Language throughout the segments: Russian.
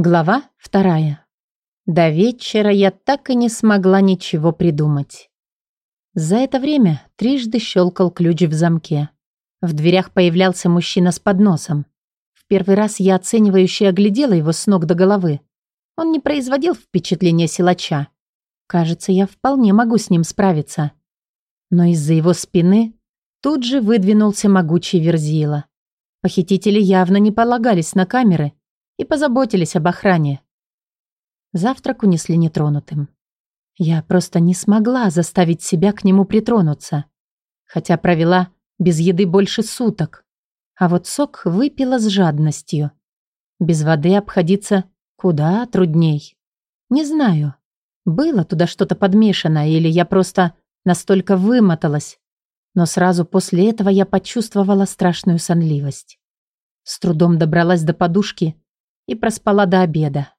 Глава вторая. До вечера я так и не смогла ничего придумать. За это время трижды щелкал ключ в замке. В дверях появлялся мужчина с подносом. В первый раз я оценивающе оглядела его с ног до головы. Он не производил впечатления силача. Кажется, я вполне могу с ним справиться. Но из-за его спины тут же выдвинулся могучий верзила. Похитители явно не полагались на камеры и позаботились об охране. Завтрак унесли нетронутым. Я просто не смогла заставить себя к нему притронуться, хотя провела без еды больше суток. А вот сок выпила с жадностью. Без воды обходиться куда трудней. Не знаю, было туда что-то подмешано или я просто настолько вымоталась, но сразу после этого я почувствовала страшную сонливость. С трудом добралась до подушки и проспала до обеда.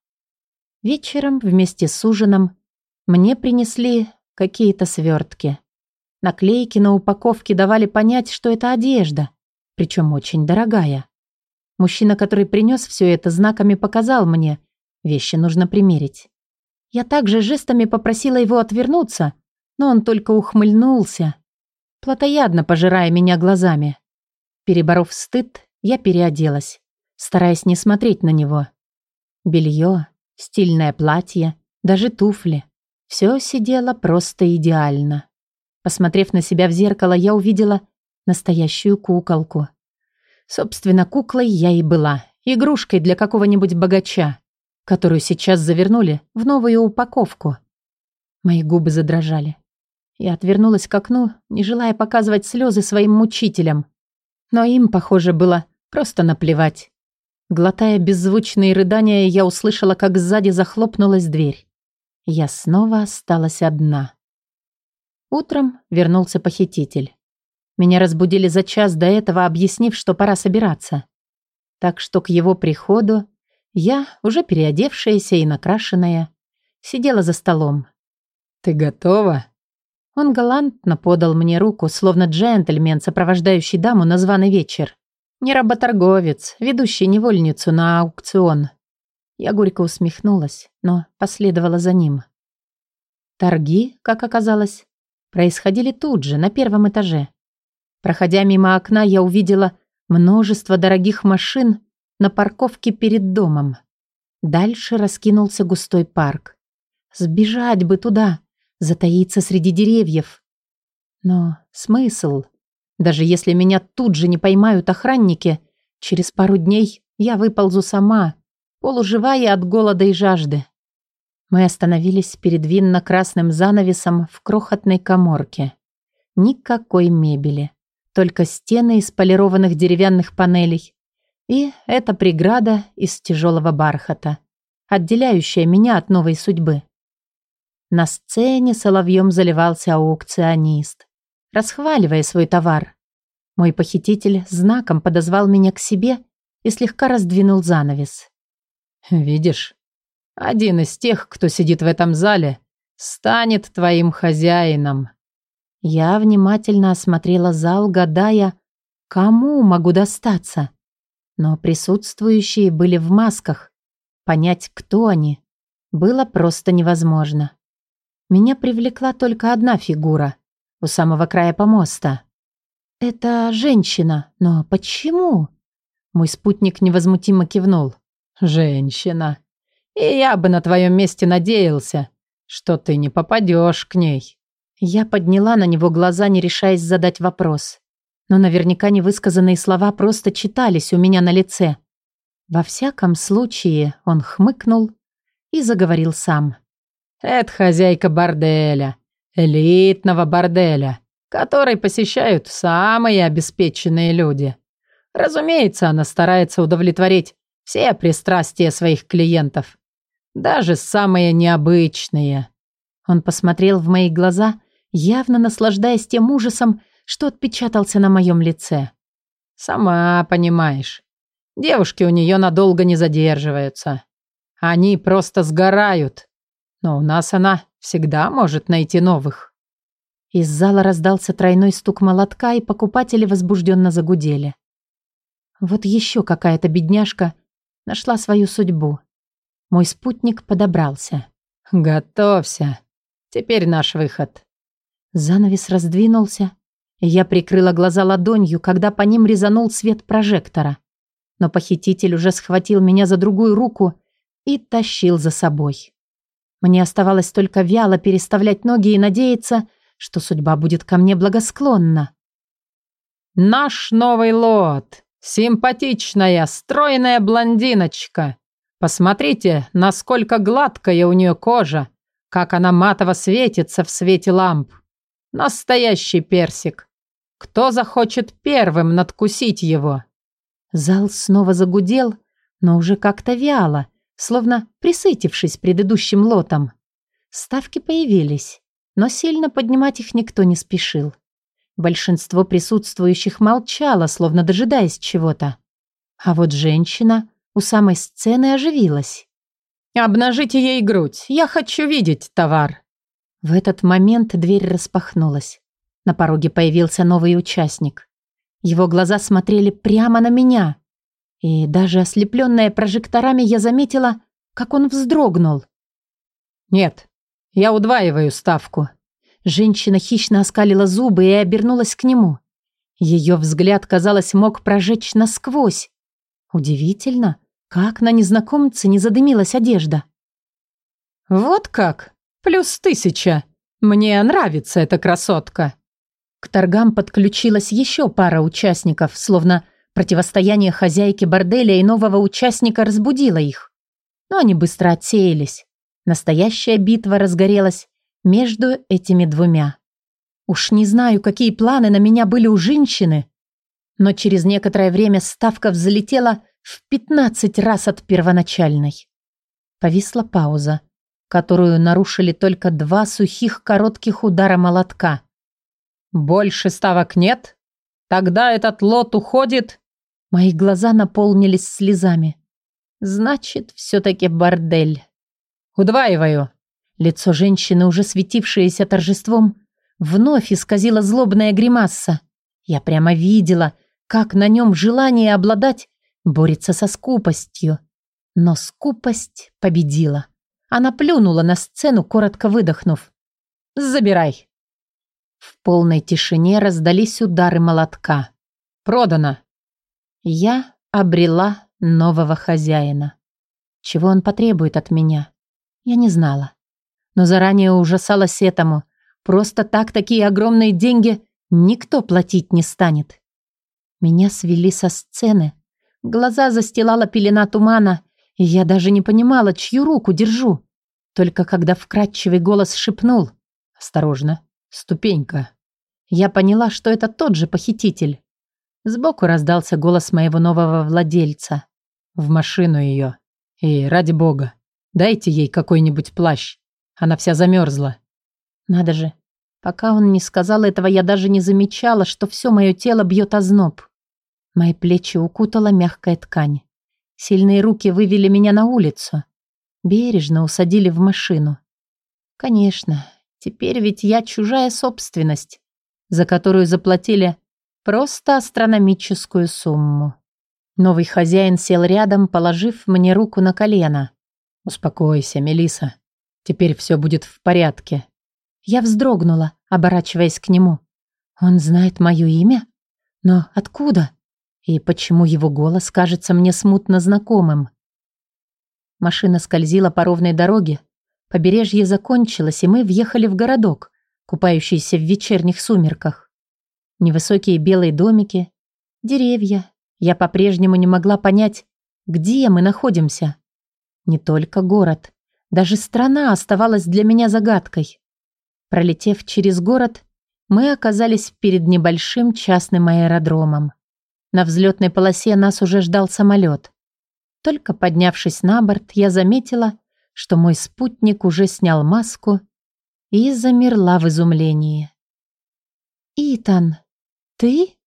Вечером вместе с ужином мне принесли какие-то свертки. Наклейки на упаковке давали понять, что это одежда, причем очень дорогая. Мужчина, который принес все это, знаками показал мне, вещи нужно примерить. Я также жестами попросила его отвернуться, но он только ухмыльнулся, плотоядно пожирая меня глазами. Переборов стыд, я переоделась стараясь не смотреть на него. Белье, стильное платье, даже туфли. Все сидело просто идеально. Посмотрев на себя в зеркало, я увидела настоящую куколку. Собственно, куклой я и была, игрушкой для какого-нибудь богача, которую сейчас завернули в новую упаковку. Мои губы задрожали. Я отвернулась к окну, не желая показывать слезы своим мучителям. Но им, похоже, было просто наплевать. Глотая беззвучные рыдания, я услышала, как сзади захлопнулась дверь. Я снова осталась одна. Утром вернулся похититель. Меня разбудили за час до этого, объяснив, что пора собираться. Так что к его приходу я, уже переодевшаяся и накрашенная, сидела за столом. «Ты готова?» Он галантно подал мне руку, словно джентльмен, сопровождающий даму на званый вечер. Не работорговец, ведущий невольницу на аукцион. Я горько усмехнулась, но последовала за ним. Торги, как оказалось, происходили тут же, на первом этаже. Проходя мимо окна, я увидела множество дорогих машин на парковке перед домом. Дальше раскинулся густой парк. Сбежать бы туда, затаиться среди деревьев. Но смысл? Даже если меня тут же не поймают охранники, через пару дней я выползу сама, полуживая от голода и жажды. Мы остановились перед винно-красным занавесом в крохотной коморке. Никакой мебели, только стены из полированных деревянных панелей. И эта преграда из тяжелого бархата, отделяющая меня от новой судьбы. На сцене соловьем заливался аукционист расхваливая свой товар. Мой похититель знаком подозвал меня к себе и слегка раздвинул занавес. «Видишь, один из тех, кто сидит в этом зале, станет твоим хозяином». Я внимательно осмотрела зал, гадая, кому могу достаться. Но присутствующие были в масках. Понять, кто они, было просто невозможно. Меня привлекла только одна фигура у самого края помоста. «Это женщина, но почему?» Мой спутник невозмутимо кивнул. «Женщина. И я бы на твоем месте надеялся, что ты не попадешь к ней». Я подняла на него глаза, не решаясь задать вопрос. Но наверняка невысказанные слова просто читались у меня на лице. Во всяком случае, он хмыкнул и заговорил сам. «Это хозяйка борделя элитного борделя, который посещают самые обеспеченные люди. Разумеется, она старается удовлетворить все пристрастия своих клиентов, даже самые необычные. Он посмотрел в мои глаза, явно наслаждаясь тем ужасом, что отпечатался на моем лице. «Сама понимаешь, девушки у нее надолго не задерживаются. Они просто сгорают. Но у нас она всегда может найти новых. Из зала раздался тройной стук молотка, и покупатели возбужденно загудели. Вот еще какая-то бедняжка нашла свою судьбу. Мой спутник подобрался. «Готовься. Теперь наш выход». Занавес раздвинулся, я прикрыла глаза ладонью, когда по ним резанул свет прожектора. Но похититель уже схватил меня за другую руку и тащил за собой. Мне оставалось только вяло переставлять ноги и надеяться, что судьба будет ко мне благосклонна. «Наш новый лот! Симпатичная, стройная блондиночка! Посмотрите, насколько гладкая у нее кожа, как она матово светится в свете ламп. Настоящий персик. Кто захочет первым надкусить его?» Зал снова загудел, но уже как-то вяло, словно присытившись предыдущим лотом. Ставки появились, но сильно поднимать их никто не спешил. Большинство присутствующих молчало, словно дожидаясь чего-то. А вот женщина у самой сцены оживилась. «Обнажите ей грудь, я хочу видеть товар». В этот момент дверь распахнулась. На пороге появился новый участник. Его глаза смотрели прямо на меня. И даже ослепленная прожекторами я заметила, как он вздрогнул. «Нет, я удваиваю ставку». Женщина хищно оскалила зубы и обернулась к нему. Ее взгляд, казалось, мог прожечь насквозь. Удивительно, как на незнакомце не задымилась одежда. «Вот как? Плюс тысяча. Мне нравится эта красотка». К торгам подключилась еще пара участников, словно Противостояние хозяйки борделя и нового участника разбудило их. Но они быстро отсеялись. Настоящая битва разгорелась между этими двумя. Уж не знаю, какие планы на меня были у женщины, но через некоторое время ставка взлетела в 15 раз от первоначальной. Повисла пауза, которую нарушили только два сухих коротких удара молотка. «Больше ставок нет?» Тогда этот лот уходит...» Мои глаза наполнились слезами. «Значит, все-таки бордель». «Удваиваю». Лицо женщины, уже светившееся торжеством, вновь исказило злобная гримаса. Я прямо видела, как на нем желание обладать борется со скупостью. Но скупость победила. Она плюнула на сцену, коротко выдохнув. «Забирай». В полной тишине раздались удары молотка. «Продано!» Я обрела нового хозяина. Чего он потребует от меня? Я не знала. Но заранее ужасалась этому. Просто так такие огромные деньги никто платить не станет. Меня свели со сцены. Глаза застилала пелена тумана, и я даже не понимала, чью руку держу. Только когда вкрадчивый голос шепнул «Осторожно, Ступенька. Я поняла, что это тот же похититель. Сбоку раздался голос моего нового владельца. В машину ее. И, ради бога, дайте ей какой-нибудь плащ. Она вся замерзла. Надо же. Пока он не сказал этого, я даже не замечала, что все мое тело бьет озноб. Мои плечи укутала мягкая ткань. Сильные руки вывели меня на улицу. Бережно усадили в машину. Конечно, Теперь ведь я чужая собственность, за которую заплатили просто астрономическую сумму. Новый хозяин сел рядом, положив мне руку на колено. «Успокойся, Мелиса. Теперь все будет в порядке». Я вздрогнула, оборачиваясь к нему. «Он знает мое имя? Но откуда? И почему его голос кажется мне смутно знакомым?» Машина скользила по ровной дороге, Побережье закончилось, и мы въехали в городок, купающийся в вечерних сумерках. Невысокие белые домики, деревья. Я по-прежнему не могла понять, где мы находимся. Не только город, даже страна оставалась для меня загадкой. Пролетев через город, мы оказались перед небольшим частным аэродромом. На взлетной полосе нас уже ждал самолет. Только поднявшись на борт, я заметила, что мой спутник уже снял маску и замерла в изумлении. «Итан, ты?»